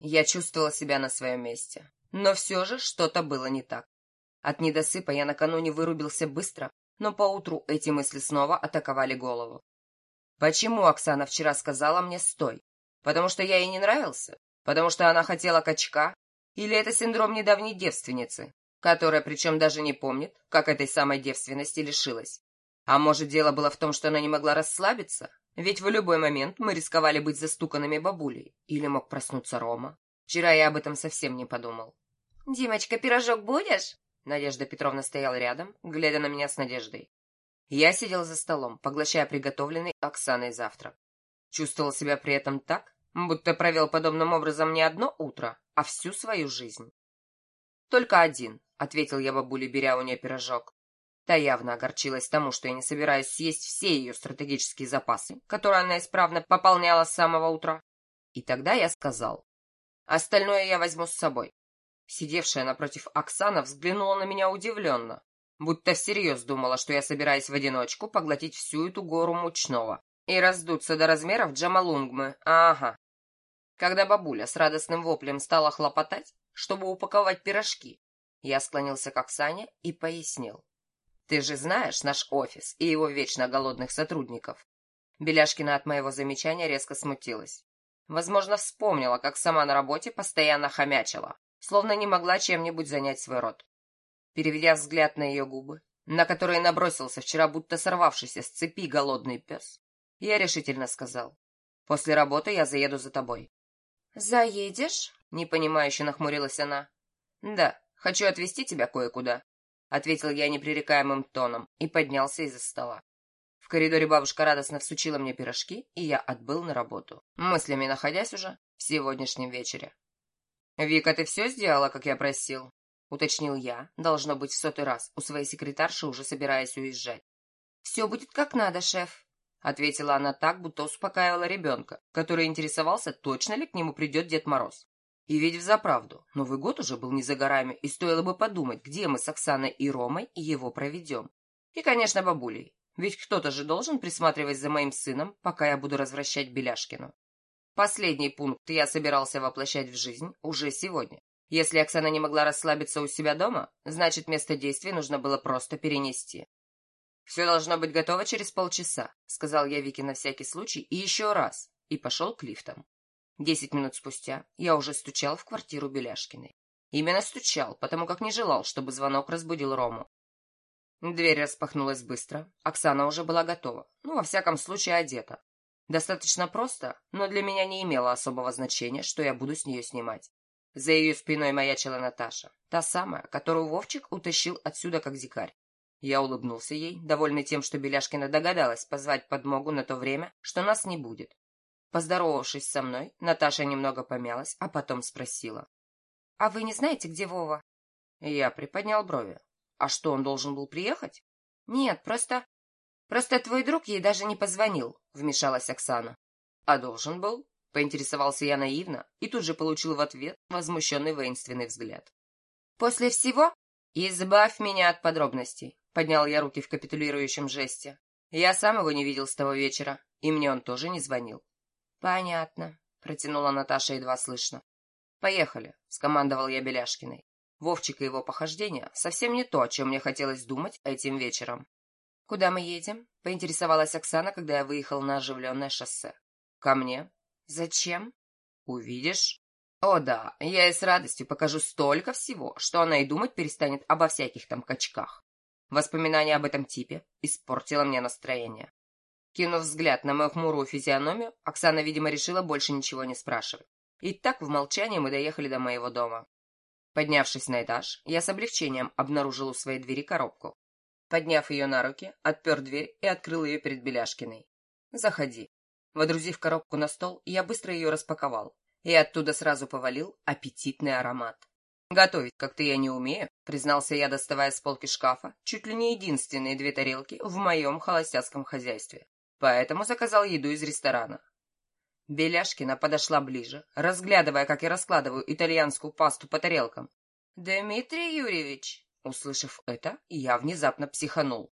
Я чувствовала себя на своем месте. Но все же что-то было не так. От недосыпа я накануне вырубился быстро, но поутру эти мысли снова атаковали голову. Почему Оксана вчера сказала мне «стой»? Потому что я ей не нравился? Потому что она хотела качка? Или это синдром недавней девственницы, которая причем даже не помнит, как этой самой девственности лишилась? А может, дело было в том, что она не могла расслабиться? Ведь в любой момент мы рисковали быть застуканными бабулей. Или мог проснуться Рома. Вчера я об этом совсем не подумал. «Димочка, пирожок будешь?» Надежда Петровна стояла рядом, глядя на меня с надеждой. Я сидел за столом, поглощая приготовленный Оксаной завтрак. Чувствовал себя при этом так, будто провел подобным образом не одно утро, а всю свою жизнь. «Только один», — ответил я бабуле, беря у нее пирожок. Та явно огорчилась тому, что я не собираюсь съесть все ее стратегические запасы, которые она исправно пополняла с самого утра. И тогда я сказал, остальное я возьму с собой. Сидевшая напротив Оксана взглянула на меня удивленно, будто всерьез думала, что я собираюсь в одиночку поглотить всю эту гору мучного и раздуться до размеров Джамалунгмы. Ага. Когда бабуля с радостным воплем стала хлопотать, чтобы упаковать пирожки, я склонился к Оксане и пояснил. Ты же знаешь наш офис и его вечно голодных сотрудников. Беляшкина от моего замечания резко смутилась. Возможно, вспомнила, как сама на работе постоянно хомячила, словно не могла чем-нибудь занять свой рот. Переведя взгляд на ее губы, на которые набросился вчера будто сорвавшийся с цепи голодный пес, я решительно сказал, «После работы я заеду за тобой». «Заедешь?» — непонимающе нахмурилась она. «Да, хочу отвезти тебя кое-куда ответил я непререкаемым тоном и поднялся из-за стола. В коридоре бабушка радостно всучила мне пирожки, и я отбыл на работу, мыслями находясь уже в сегодняшнем вечере. «Вика, ты все сделала, как я просил?» — уточнил я, должно быть, в сотый раз, у своей секретарши уже собираясь уезжать. «Все будет как надо, шеф», — ответила она так, будто успокаивала ребенка, который интересовался, точно ли к нему придет Дед Мороз. И ведь взаправду, Новый год уже был не за горами, и стоило бы подумать, где мы с Оксаной и Ромой его проведем. И, конечно, бабулей. Ведь кто-то же должен присматривать за моим сыном, пока я буду возвращать Беляшкину. Последний пункт я собирался воплощать в жизнь уже сегодня. Если Оксана не могла расслабиться у себя дома, значит, место действия нужно было просто перенести. «Все должно быть готово через полчаса», — сказал я Вике на всякий случай и еще раз, и пошел к лифтам. Десять минут спустя я уже стучал в квартиру Беляшкиной. Именно стучал, потому как не желал, чтобы звонок разбудил Рому. Дверь распахнулась быстро. Оксана уже была готова. Ну, во всяком случае, одета. Достаточно просто, но для меня не имело особого значения, что я буду с нее снимать. За ее спиной маячила Наташа. Та самая, которую Вовчик утащил отсюда как дикарь. Я улыбнулся ей, довольный тем, что Беляшкина догадалась позвать подмогу на то время, что нас не будет. Поздоровавшись со мной, Наташа немного помялась, а потом спросила. — А вы не знаете, где Вова? Я приподнял брови. А что, он должен был приехать? — Нет, просто... Просто твой друг ей даже не позвонил, — вмешалась Оксана. — А должен был? — поинтересовался я наивно и тут же получил в ответ возмущенный воинственный взгляд. — После всего? — Избавь меня от подробностей, — поднял я руки в капитулирующем жесте. Я сам его не видел с того вечера, и мне он тоже не звонил. «Понятно», — протянула Наташа едва слышно. «Поехали», — скомандовал я Беляшкиной. Вовчик и его похождения совсем не то, о чем мне хотелось думать этим вечером. «Куда мы едем?» — поинтересовалась Оксана, когда я выехал на оживленное шоссе. «Ко мне». «Зачем?» «Увидишь». «О да, я ей с радостью покажу столько всего, что она и думать перестанет обо всяких там качках». Воспоминание об этом типе испортило мне настроение. Кинув взгляд на мою хмурую физиономию, Оксана, видимо, решила больше ничего не спрашивать. И так в молчании мы доехали до моего дома. Поднявшись на этаж, я с облегчением обнаружил у своей двери коробку. Подняв ее на руки, отпер дверь и открыл ее перед Беляшкиной. «Заходи». Водрузив коробку на стол, я быстро ее распаковал, и оттуда сразу повалил аппетитный аромат. «Готовить как-то я не умею», — признался я, доставая с полки шкафа чуть ли не единственные две тарелки в моем холостяцком хозяйстве поэтому заказал еду из ресторана. Беляшкина подошла ближе, разглядывая, как я раскладываю итальянскую пасту по тарелкам. «Дмитрий Юрьевич!» Услышав это, я внезапно психанул.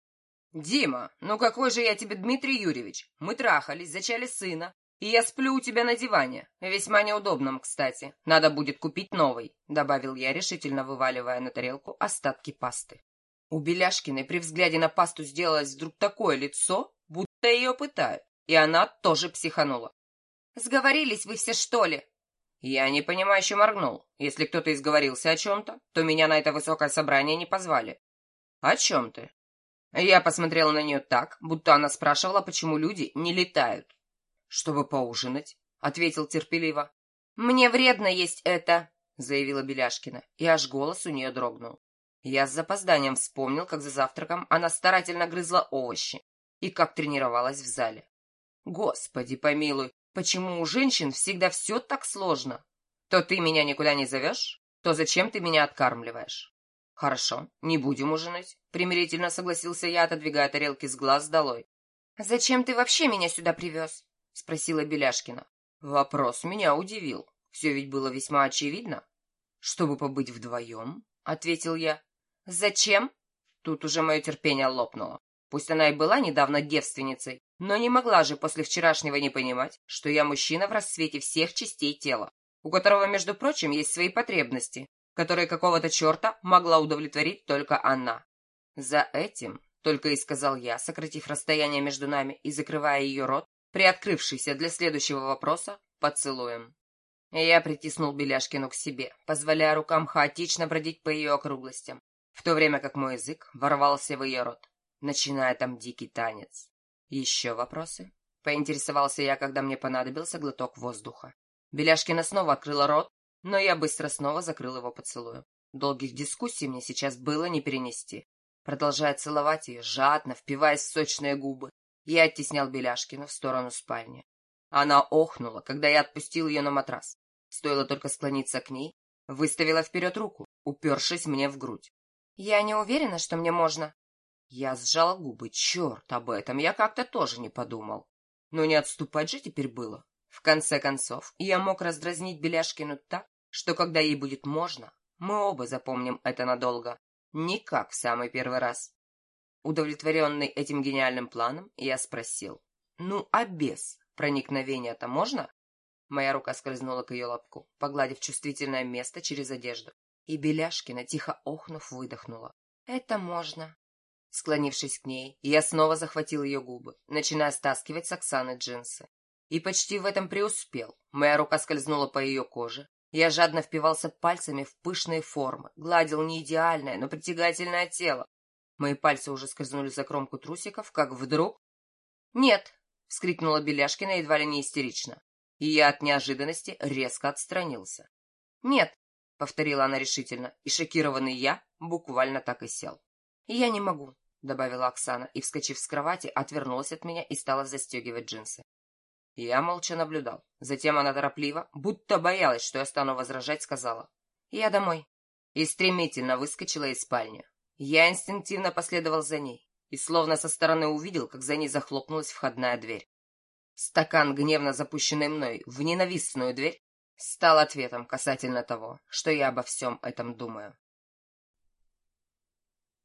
«Дима, ну какой же я тебе Дмитрий Юрьевич? Мы трахались, зачали сына, И я сплю у тебя на диване. Весьма неудобном, кстати. Надо будет купить новый», — добавил я, решительно вываливая на тарелку остатки пасты. У Беляшкиной при взгляде на пасту сделалось вдруг такое лицо, будто ее пытают, и она тоже психанула. «Сговорились вы все, что ли?» Я непонимающе моргнул. Если кто-то изговорился о чем-то, то меня на это высокое собрание не позвали. «О чем ты?» Я посмотрел на нее так, будто она спрашивала, почему люди не летают. «Чтобы поужинать», — ответил терпеливо. «Мне вредно есть это», — заявила Беляшкина, и аж голос у нее дрогнул. Я с запозданием вспомнил, как за завтраком она старательно грызла овощи и как тренировалась в зале. Господи помилуй, почему у женщин всегда все так сложно? То ты меня никуда не зовешь, то зачем ты меня откармливаешь? Хорошо, не будем ужинать, примирительно согласился я, отодвигая тарелки с глаз долой. Зачем ты вообще меня сюда привез? Спросила Беляшкина. Вопрос меня удивил. Все ведь было весьма очевидно. Чтобы побыть вдвоем, ответил я. Зачем? Тут уже мое терпение лопнуло. Пусть она и была недавно девственницей, но не могла же после вчерашнего не понимать, что я мужчина в расцвете всех частей тела, у которого, между прочим, есть свои потребности, которые какого-то черта могла удовлетворить только она. За этим, только и сказал я, сократив расстояние между нами и закрывая ее рот, приоткрывшийся для следующего вопроса, поцелуем. Я притиснул Беляшкину к себе, позволяя рукам хаотично бродить по ее округлостям, в то время как мой язык ворвался в ее рот начиная там дикий танец. Еще вопросы? Поинтересовался я, когда мне понадобился глоток воздуха. Беляшкина снова открыла рот, но я быстро снова закрыл его поцелуем. Долгих дискуссий мне сейчас было не перенести. Продолжая целовать ее, жадно, впиваясь в сочные губы, я оттеснял Беляшкину в сторону спальни. Она охнула, когда я отпустил ее на матрас. Стоило только склониться к ней, выставила вперед руку, упершись мне в грудь. «Я не уверена, что мне можно», я сжал губы. Черт, об этом я как-то тоже не подумал. Но не отступать же теперь было. В конце концов, я мог раздразнить Беляшкину так, что когда ей будет можно, мы оба запомним это надолго. Не как в самый первый раз. Удовлетворенный этим гениальным планом, я спросил. «Ну, а без проникновения-то можно?» Моя рука скользнула к ее лобку, погладив чувствительное место через одежду. И Беляшкина, тихо охнув, выдохнула. «Это можно». Склонившись к ней, я снова захватил ее губы, начиная стаскивать с Оксаны джинсы. И почти в этом преуспел. Моя рука скользнула по ее коже. Я жадно впивался пальцами в пышные формы, гладил не идеальное, но притягательное тело. Мои пальцы уже скользнули за кромку трусиков, как вдруг... «Нет!» — вскрикнула Беляшкина едва ли не истерично. И я от неожиданности резко отстранился. «Нет!» — повторила она решительно, и шокированный я буквально так и сел. «Я не могу. — добавила Оксана и, вскочив с кровати, отвернулась от меня и стала застегивать джинсы. Я молча наблюдал. Затем она торопливо, будто боялась, что я стану возражать, сказала. «Я домой». И стремительно выскочила из спальни. Я инстинктивно последовал за ней и словно со стороны увидел, как за ней захлопнулась входная дверь. Стакан, гневно запущенный мной в ненавистную дверь, стал ответом касательно того, что я обо всем этом думаю.